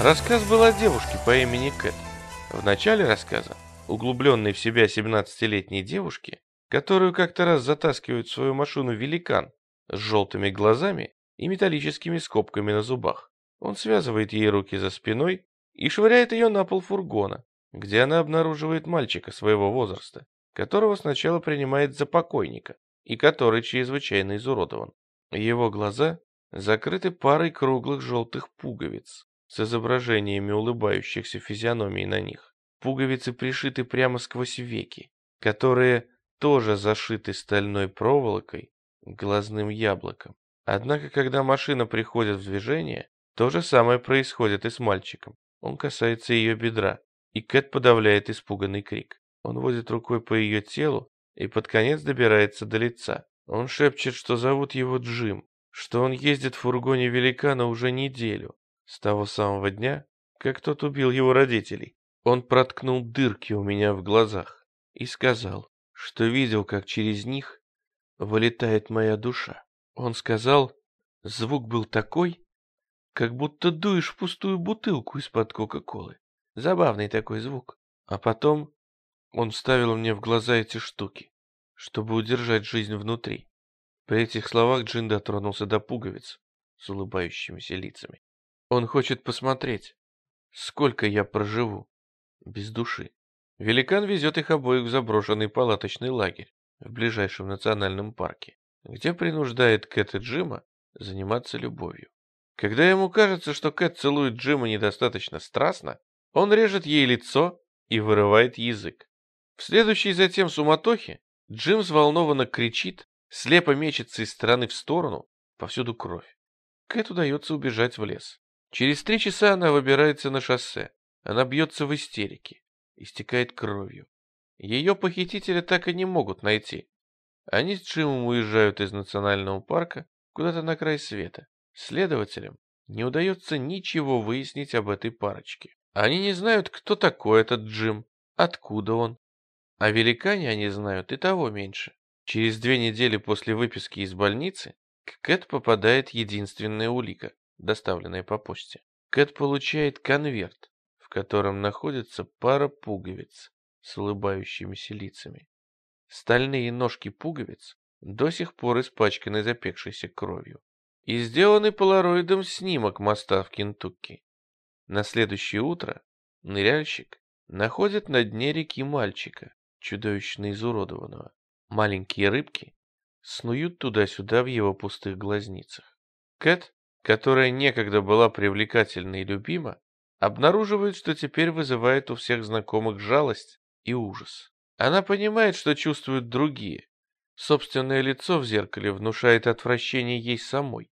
Рассказ был о девушке по имени Кэт. В начале рассказа, углубленной в себя 17-летней девушке, которую как-то раз затаскивает в свою машину великан с желтыми глазами и металлическими скобками на зубах. Он связывает ей руки за спиной и швыряет ее на пол фургона, где она обнаруживает мальчика своего возраста, которого сначала принимает за покойника и который чрезвычайно изуродован. Его глаза закрыты парой круглых желтых пуговиц с изображениями улыбающихся физиономий на них. Пуговицы пришиты прямо сквозь веки, которые тоже зашиты стальной проволокой глазным яблоком. Однако, когда машина приходит в движение, то же самое происходит и с мальчиком. Он касается ее бедра, и Кэт подавляет испуганный крик. Он водит рукой по ее телу и под конец добирается до лица. Он шепчет, что зовут его Джим, что он ездит в фургоне великана уже неделю, с того самого дня, как тот убил его родителей. Он проткнул дырки у меня в глазах и сказал, что видел, как через них вылетает моя душа. Он сказал, звук был такой, как будто дуешь в пустую бутылку из-под Кока-Колы. Забавный такой звук. А потом он вставил мне в глаза эти штуки, чтобы удержать жизнь внутри. При этих словах Джин дотронулся до пуговиц с улыбающимися лицами. Он хочет посмотреть, сколько я проживу без души. Великан везет их обоих в заброшенный палаточный лагерь в ближайшем национальном парке, где принуждает Кэт и Джима заниматься любовью. Когда ему кажется, что Кэт целует Джима недостаточно страстно, он режет ей лицо и вырывает язык. В следующей затем суматохе Джим взволнованно кричит, слепо мечется из стороны в сторону, повсюду кровь. Кэт удается убежать в лес. Через три часа она выбирается на шоссе. Она бьется в истерике, истекает кровью. Ее похитителя так и не могут найти. Они с Джимом уезжают из национального парка куда-то на край света. Следователям не удается ничего выяснить об этой парочке. Они не знают, кто такой этот Джим, откуда он. А великане они знают и того меньше. Через две недели после выписки из больницы к Кэт попадает единственная улика, доставленная по почте. Кэт получает конверт, в котором находится пара пуговиц с улыбающимися лицами. Стальные ножки пуговиц до сих пор испачканы запекшейся кровью и сделанный полароидом снимок моста в Кентукки. На следующее утро ныряльщик находит на дне реки мальчика, чудовищно изуродованного. Маленькие рыбки снуют туда-сюда в его пустых глазницах. Кэт, которая некогда была привлекательна и любима, обнаруживает, что теперь вызывает у всех знакомых жалость и ужас. Она понимает, что чувствуют другие. Собственное лицо в зеркале внушает отвращение ей самой.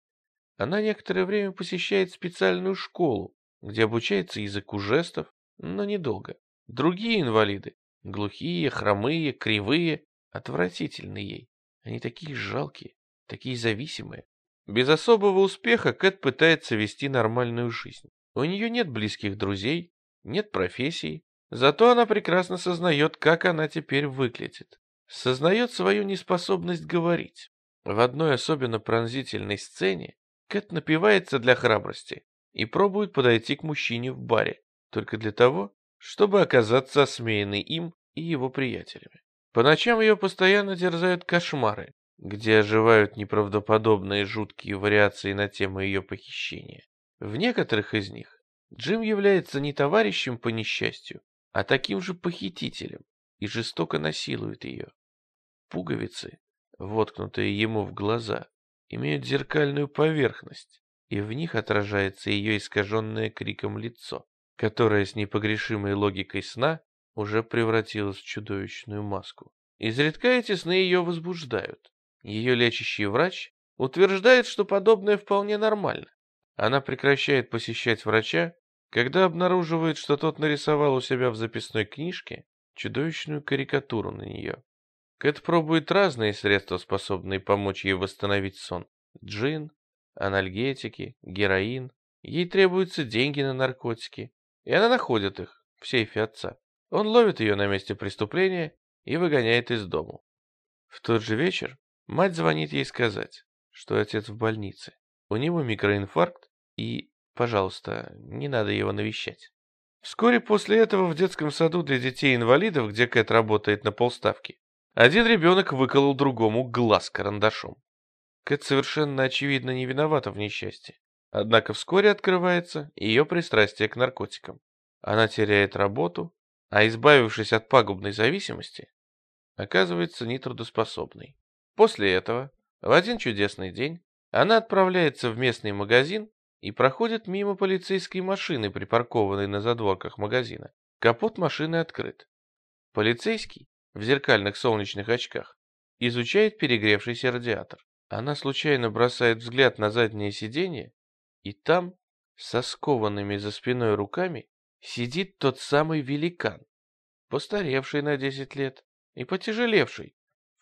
Она некоторое время посещает специальную школу, где обучается языку жестов, но недолго. Другие инвалиды, глухие, хромые, кривые, отвратительны ей. Они такие жалкие, такие зависимые. Без особого успеха Кэт пытается вести нормальную жизнь. У нее нет близких друзей, нет профессии, зато она прекрасно сознает, как она теперь выглядит. Сознает свою неспособность говорить. В одной особенно пронзительной сцене Кэт напивается для храбрости и пробует подойти к мужчине в баре, только для того, чтобы оказаться осмеянной им и его приятелями. По ночам ее постоянно терзают кошмары, где оживают неправдоподобные жуткие вариации на тему ее похищения. В некоторых из них Джим является не товарищем по несчастью, а таким же похитителем и жестоко насилует ее. Пуговицы, воткнутые ему в глаза, имеют зеркальную поверхность, и в них отражается ее искаженное криком лицо, которое с непогрешимой логикой сна уже превратилось в чудовищную маску. Изредка эти сны ее возбуждают. Ее лечащий врач утверждает, что подобное вполне нормально. Она прекращает посещать врача, когда обнаруживает, что тот нарисовал у себя в записной книжке чудовищную карикатуру на нее. Кэт пробует разные средства, способные помочь ей восстановить сон. Джин, анальгетики, героин. Ей требуются деньги на наркотики, и она находит их в сейфе отца. Он ловит ее на месте преступления и выгоняет из дому. В тот же вечер мать звонит ей сказать, что отец в больнице. У него микроинфаркт и Пожалуйста, не надо его навещать. Вскоре после этого в детском саду для детей-инвалидов, где Кэт работает на полставки, один ребенок выколол другому глаз карандашом. Кэт совершенно очевидно не виновата в несчастье. Однако вскоре открывается ее пристрастие к наркотикам. Она теряет работу, а избавившись от пагубной зависимости, оказывается нетрудоспособной. После этого, в один чудесный день, она отправляется в местный магазин и проходит мимо полицейской машины, припаркованной на задворках магазина. Капот машины открыт. Полицейский в зеркальных солнечных очках изучает перегревшийся радиатор. Она случайно бросает взгляд на заднее сиденье, и там, со скованными за спиной руками, сидит тот самый великан, постаревший на 10 лет и потяжелевший,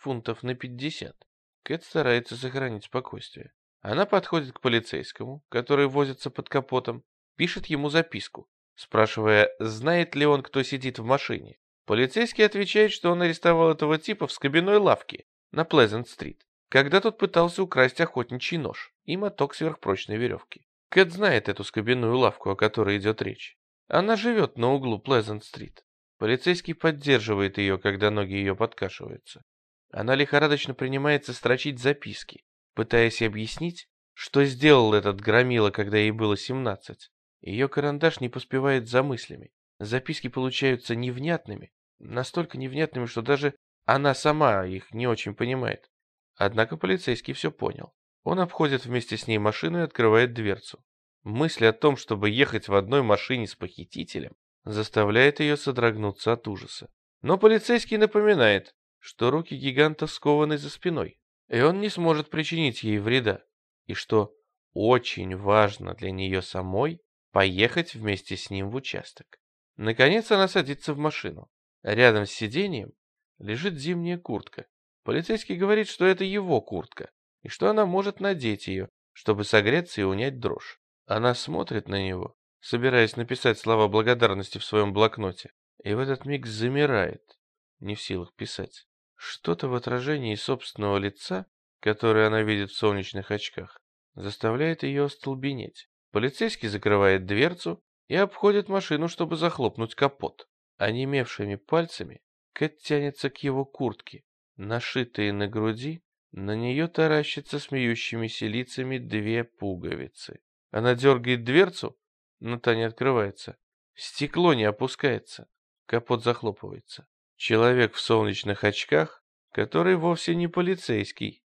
фунтов на 50. Кэт старается сохранить спокойствие. Она подходит к полицейскому, который возится под капотом, пишет ему записку, спрашивая, знает ли он, кто сидит в машине. Полицейский отвечает, что он арестовал этого типа в скобяной лавке на Плезент-стрит, когда тот пытался украсть охотничий нож и моток сверхпрочной веревки. Кэт знает эту скобяную лавку, о которой идет речь. Она живет на углу Плезент-стрит. Полицейский поддерживает ее, когда ноги ее подкашиваются. Она лихорадочно принимается строчить записки, пытаясь объяснить, что сделал этот громила, когда ей было 17. Ее карандаш не поспевает за мыслями. Записки получаются невнятными, настолько невнятными, что даже она сама их не очень понимает. Однако полицейский все понял. Он обходит вместе с ней машину и открывает дверцу. Мысль о том, чтобы ехать в одной машине с похитителем, заставляет ее содрогнуться от ужаса. Но полицейский напоминает, что руки гиганта скованы за спиной и он не сможет причинить ей вреда, и что очень важно для нее самой поехать вместе с ним в участок. Наконец она садится в машину. Рядом с сиденьем лежит зимняя куртка. Полицейский говорит, что это его куртка, и что она может надеть ее, чтобы согреться и унять дрожь. Она смотрит на него, собираясь написать слова благодарности в своем блокноте, и в этот миг замирает, не в силах писать. Что-то в отражении собственного лица, которое она видит в солнечных очках, заставляет ее остолбенеть. Полицейский закрывает дверцу и обходит машину, чтобы захлопнуть капот. Онемевшими пальцами Кэт тянется к его куртке. Нашитые на груди, на нее таращатся смеющимися лицами две пуговицы. Она дергает дверцу, но та не открывается. Стекло не опускается. Капот захлопывается. Человек в солнечных очках, который вовсе не полицейский,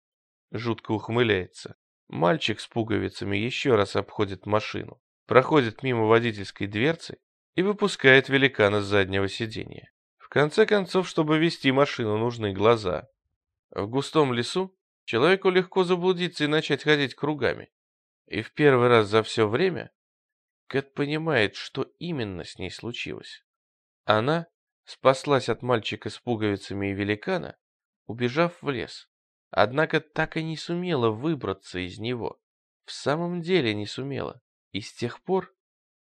жутко ухмыляется. Мальчик с пуговицами еще раз обходит машину, проходит мимо водительской дверцы и выпускает великана с заднего сиденья. В конце концов, чтобы вести машину, нужны глаза. В густом лесу человеку легко заблудиться и начать ходить кругами. И в первый раз за все время Кэт понимает, что именно с ней случилось. Она спаслась от мальчика с пуговицами и великана, убежав в лес. Однако так и не сумела выбраться из него. В самом деле не сумела. И с тех пор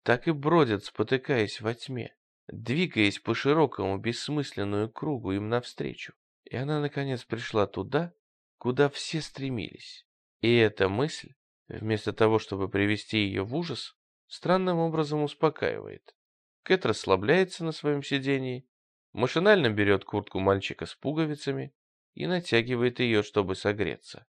так и бродят, спотыкаясь во тьме, двигаясь по широкому бессмысленную кругу им навстречу. И она, наконец, пришла туда, куда все стремились. И эта мысль, вместо того, чтобы привести ее в ужас, странным образом успокаивает. Кэт расслабляется на своем сидении Машинально берет куртку мальчика с пуговицами и натягивает ее, чтобы согреться.